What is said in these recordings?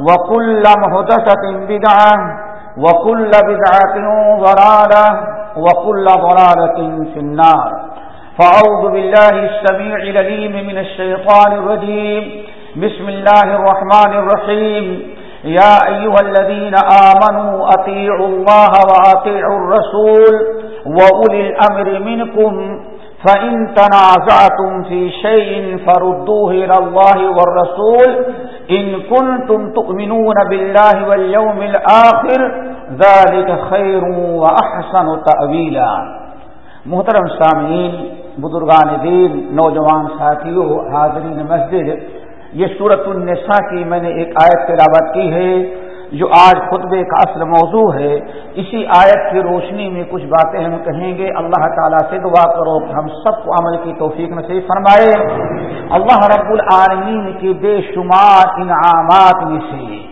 وكل محدثة بدعة وكل بدعة ضرالة وكل ضرالة في النار فأعوذ بالله السميع لليم من الشيطان الرجيم بسم الله الرحمن الرحيم يا أيها الذين آمنوا أطيعوا الله وأطيعوا الرسول وأولي الأمر منكم فإن تنازعتم في شيء فردوه إلى الله والرسول إن كنتم تؤمنون بالله واليوم الآخر ذلك خير وأحسن تأويلا۔ محترم سامعین، بزرگان دین، نوجوان ساتھیوں، حاضرین مسجد، یہ صورت النساء کی میں نے ایک آیت تلاوت کی ہے۔ جو آج خطبے کا اصل موضوع ہے، اسی آیت کی روشنی میں کچھ باتیں ہم کہیں گے۔ اللہ تعالیٰ سے دعا کرو کہ ہم سب کو عمل کی توفیق نصیب فرمائے۔ اللہ رب العالمین کی بے شمار انعامات میں سے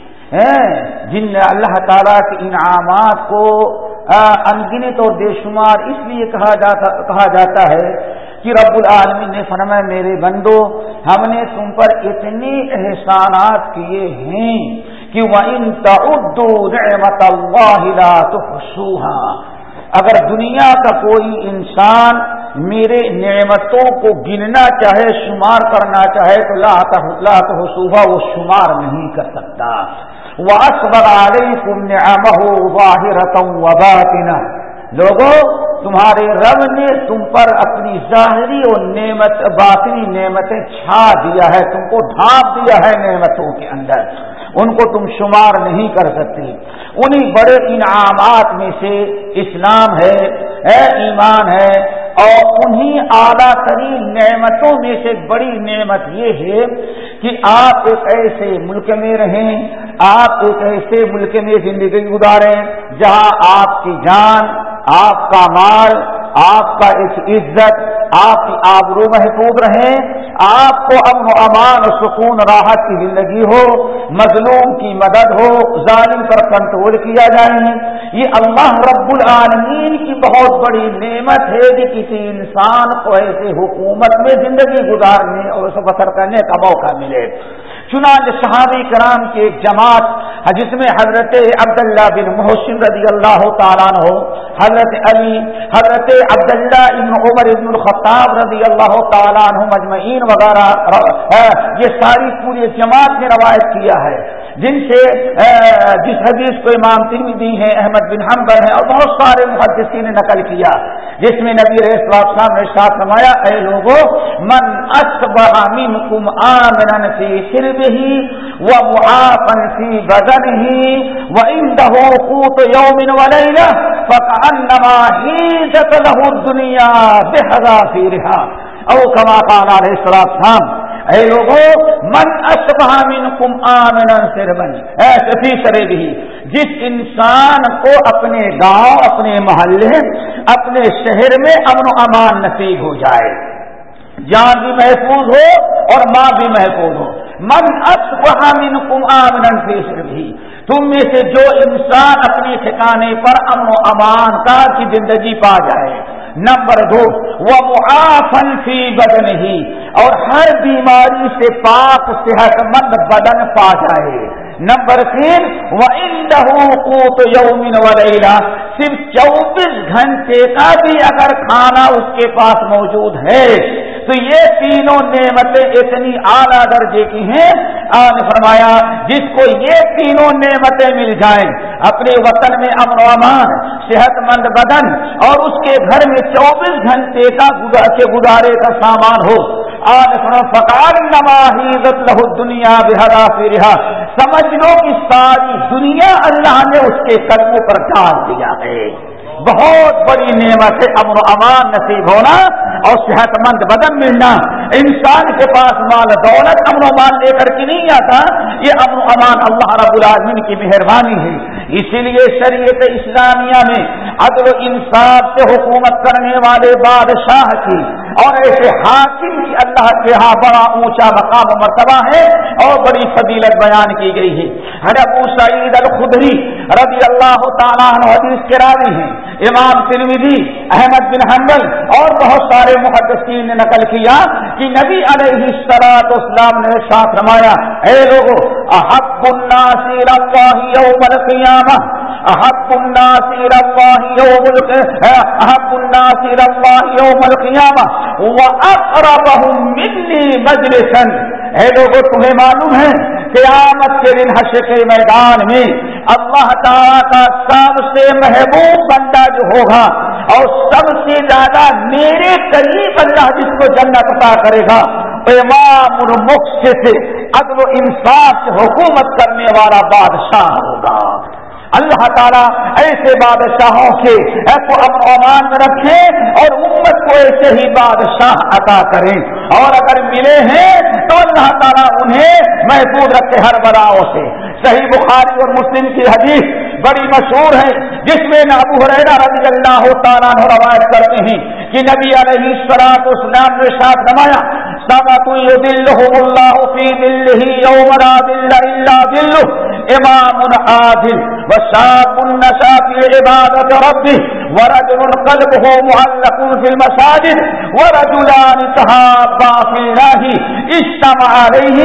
جن نے اللہ تعالیٰ کے انعامات کو انگنت اور بے شمار اس لیے کہا جاتا کہا جاتا ہے کہ رب العالمین نے فرمایا، میرے بندو، ہم نے تم پر اتنے احسانات کیے ہیں کہ وہ ان نعمت اللہ لا تحصوها۔ اگر دنیا کا کوئی انسان میرے نعمتوں کو گننا چاہے، شمار کرنا چاہے، تو لا تحصوها، وہ شمار نہیں کر سکتا۔ وَأَصْبَرَ عَلَيْكُمْ نِعَمَهُ ظَاهِرَةً وَبَاطِنَةً۔ لوگوں تمہارے رب نے تم پر اپنی ظاہری اور نعمت، باطنی نعمتیں چھا دیا ہے، تم کو ڈھانپ دیا ہے نعمتوں کے اندر۔ ان کو تم شمار نہیں کر سکتے انہی بڑے انعامات میں سے اسلام ہے، اے ایمان ہے، اور انہی اعلیٰ ترین نعمتوں میں سے بڑی نعمت یہ ہے کہ آپ ایک ایسے ملک میں رہیں، آپ ایک ایسے ملک میں زندگی گزاریں جہاں آپ کی جان، آپ کا مال، آپ کا ایک عزت آپ کی آبرو محفوظ رہیں، آپ کو امن و امان سکون راحت کی زندگی ہو، مظلوم کی مدد ہو، ظالم پر کنٹرول کیا جائے۔ یہ اللہ رب العالمین کی بہت بڑی نعمت ہے کہ کسی انسان کو ایسے حکومت میں زندگی گزارنے اور بسر کرنے کا موقع ملے۔ چنانچہ صحابی کرام کی ایک جماعت جس میں حضرت عبداللہ بن محسن رضی اللہ تعالیٰ ہو حضرت علی، حضرت عبداللہ ابن عمر ابن الخطاب رضی اللہ تعالیٰ عنہ مجمعین وغیرہ یہ ساری پوری جماعت نے روایت کیا ہے۔ جن سے جس حدیث کو امام ترمیدی ہیں، احمد بن حنبل ہیں اور بہت سارے محدثین نے نقل کیا، جس میں نبی السلام نے ساتھ فرمایا، اے لوگوں من اصبح منکم آمنا فی سربه ومعافا فی بدنه وعنده قوت یوم يوم وليله فكأنما هيجت له الدنيا بحذافيرها او كما قال عليه الصلاه والسلام اے لوگوں من اصبح منکم آمنا سربن ایسے فی سربه جس انسان کو اپنے گاؤں، اپنے محلے، اپنے شہر میں امن و امان نصیب ہو جائے، جان بھی محفوظ ہو اور ماں بھی محفوظ ہو۔ من اصبح منکم آمنا فی سربه تم میں سے جو انسان اپنے ٹھکانے پر امن و امان کا کی زندگی پا جائے نمبر دو وہ معافن فی بدن ہی اور ہر بیماری سے پاک صحت مند بدن پا جائے۔ نمبر تین وہ ان یومن ولیلا صرف چوبیس گھنٹے کا بھی اگر کھانا اس کے پاس موجود ہے تو یہ تینوں نعمتیں اتنی اعلیٰ درجے کی ہیں آج فرمایا، جس کو یہ تینوں نعمتیں مل جائیں، اپنے وطن میں امن و امان صحت مند بدن، اور اس کے گھر میں چوبیس گھنٹے کا کے گزارے کا سامان ہو۔ آج فکار نماحیزت لہو دنیا بہرا رہا سمجھ لو کہ ساری دنیا اللہ نے اس کے قدموں پر ڈال دیا ہے۔ بہت بڑی نعمت ہے، امن و امان نصیب ہونا۔ اور صحت مند بدن ملنا انسان کے پاس مال دولت، امن و امان لے کر کے نہیں آتا۔ یہ امن و امان اللہ رب العالمین کی مہربانی ہے۔ اسی لیے شریعت اسلامیہ میں عدل و انصاف سے حکومت کرنے والے بادشاہ کی اور ایسے حاکم کی اللہ کے ہاں بڑا اونچا مقام و مرتبہ ہے اور بڑی فضیلت بیان کی گئی ہے۔ ابو سعید الخدری رضی اللہ تعالیٰ حدیث کے راوی ہیں۔ امام ترمیدی احمد بن حنبل اور بہت سارے محدثین نے نقل کیا کہ نبی علیہ السلاط اسلام نے ساتھ رمایا اے لوگو، احب الناصر اللہ یوم القیامہ، احب الناصر اللہ یوم احب الناصر اللہ یوم القیامہ واقربهم منی مجلسا۔ اے لوگو، تمہیں معلوم ہے قیامت کے دن حشر کے میدان میں اللہ تعالیٰ کا سب سے محبوب بندہ جو ہوگا اور سب سے زیادہ میرے قریب اللہ جس کو جنت عطا کرے گا، امام المخ سے، عدل و انصاف سے، حکومت کرنے والا بادشاہ ہوگا۔ اللہ تعالیٰ ایسے بادشاہوں کے کو امان میں رکھیں اور امت کو ایسے ہی بادشاہ عطا کریں اور اگر ملے ہیں تو اللہ تعالیٰ انہیں محفوظ رکھے ہر بلاؤں سے۔ صحیح بخاری اور مسلم کی حدیث بڑی مشہور ہے، جس میں ابو حریرہ رضی اللہ تعالیٰ روایت کرتے ہیں کہ نبی علیہ السلام اسلام نے ساتھ نمایا سبق يذلهم الله في ذله يوم لا ذل إلا امام عادل وشاب النشا في عبادة ربه ورجل قلبه معلق في المساجد ورجلان تهابا في الله اجتمع عليه